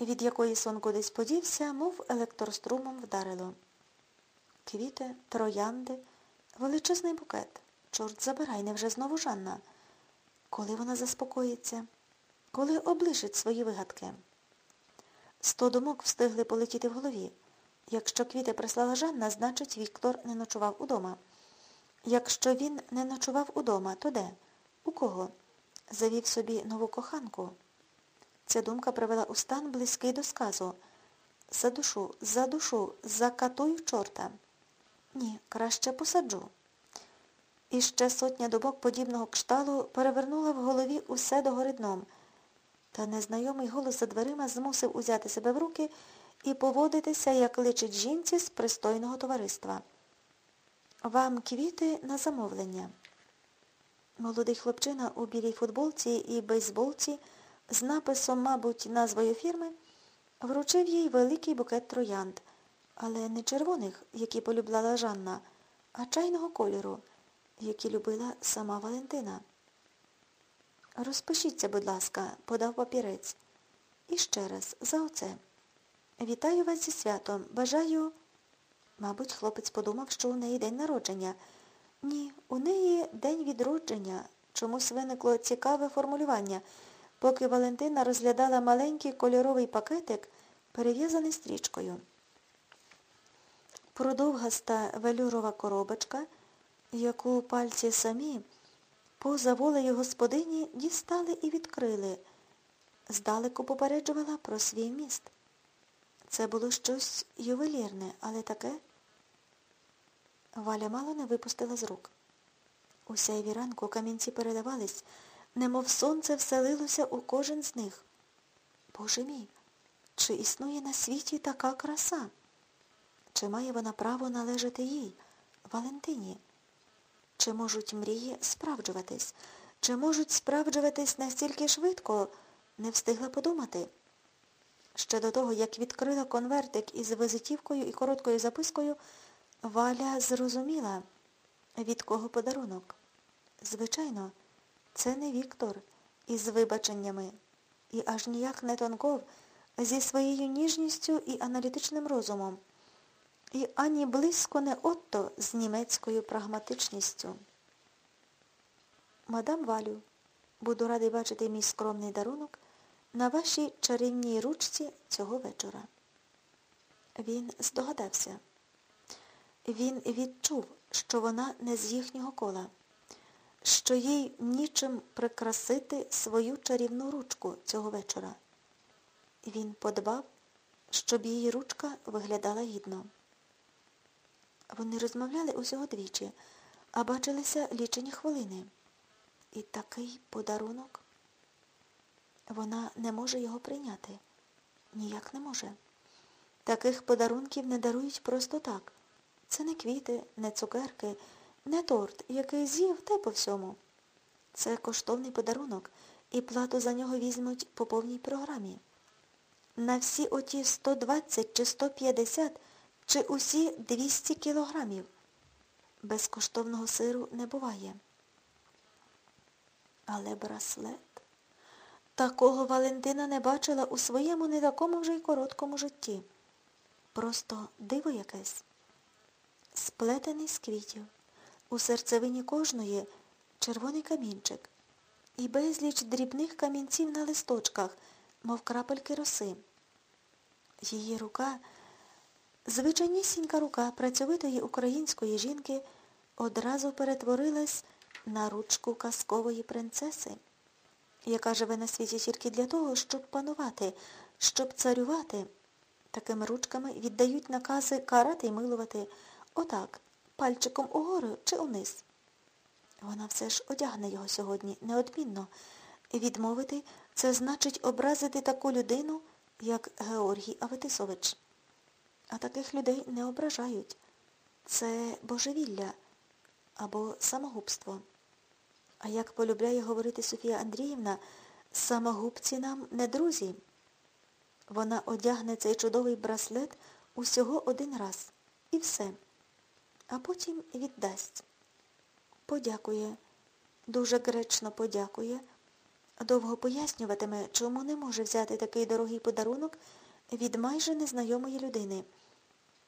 від якої сон кудись подівся, мов електрострумом вдарило. Квіти, троянди, величезний букет. Чорт забирай, невже знову Жанна? Коли вона заспокоїться? Коли облишить свої вигадки? Сто думок встигли полетіти в голові. Якщо квіти прислала Жанна, значить Віктор не ночував удома. Якщо він не ночував удома, то де? У кого? Завів собі нову коханку. Ця думка привела у стан близький до сказу. За душу, за душу, закатую чорта. Ні, краще посаджу. І ще сотня добок подібного кшталу перевернула в голові усе догори дном. Та незнайомий голос за дверима змусив узяти себе в руки і поводитися, як личить жінці з пристойного товариства. Вам квіти на замовлення. Молодий хлопчина у білій футболці і бейсболці з написом, мабуть, назвою фірми, вручив їй великий букет троянд, але не червоних, які полюбляла Жанна, а чайного кольору, які любила сама Валентина. Розпишіться, будь ласка, подав папірець. І ще раз, за оце. Вітаю вас зі святом. Бажаю. Мабуть, хлопець подумав, що у неї день народження. Ні, у неї день відродження. Чомусь виникло цікаве формулювання, поки Валентина розглядала маленький кольоровий пакетик, перев'язаний стрічкою. Продовгаста велюрова коробочка, яку пальці самі, поза волею господині, дістали і відкрили. Здалеку попереджувала про свій міст. Це було щось ювелірне, але таке. Валя мало не випустила з рук. У сяйві ранку камінці передавались, немов сонце вселилося у кожен з них. Боже мій, чи існує на світі така краса? Чи має вона право належати їй, Валентині? Чи можуть мрії справджуватись? Чи можуть справджуватись настільки швидко? Не встигла подумати. Ще до того, як відкрила конвертик із визитівкою і короткою запискою, Валя зрозуміла, від кого подарунок. Звичайно, це не Віктор із вибаченнями, і аж ніяк не Тонков зі своєю ніжністю і аналітичним розумом, і ані близько не Отто з німецькою прагматичністю. Мадам Валю, буду радий бачити мій скромний дарунок на вашій чарівній ручці цього вечора. Він здогадався. Він відчув, що вона не з їхнього кола, що їй нічим прикрасити свою чарівну ручку цього вечора. Він подбав, щоб її ручка виглядала гідно. Вони розмовляли усього двічі, а бачилися лічені хвилини. І такий подарунок. Вона не може його прийняти. Ніяк не може. Таких подарунків не дарують просто так. Це не квіти, не цукерки, не торт, який з'їв те по всьому. Це коштовний подарунок, і плату за нього візьмуть по повній програмі. На всі оті 120 чи 150 чи усі 200 кілограмів. Безкоштовного сиру не буває. Але браслет. Такого Валентина не бачила у своєму не такому вже й короткому житті. Просто диво якесь. Сплетений з квітів. У серцевині кожної червоний камінчик. І безліч дрібних камінців на листочках, мов крапельки роси. Її рука, звичайнісінька рука працьовитої української жінки одразу перетворилась на ручку казкової принцеси яка живе на світі тільки для того, щоб панувати, щоб царювати. Такими ручками віддають накази карати й милувати. Отак, пальчиком угору чи униз. Вона все ж одягне його сьогодні неодмінно. Відмовити це значить образити таку людину, як Георгій Аветисович. А таких людей не ображають. Це божевілля або самогубство. А як полюбляє говорити Софія Андріївна, самогубці нам не друзі. Вона одягне цей чудовий браслет усього один раз. І все. А потім віддасть. Подякує, дуже гречно подякує, Довго пояснюватиме, чому не може взяти такий дорогий подарунок від майже незнайомої людини.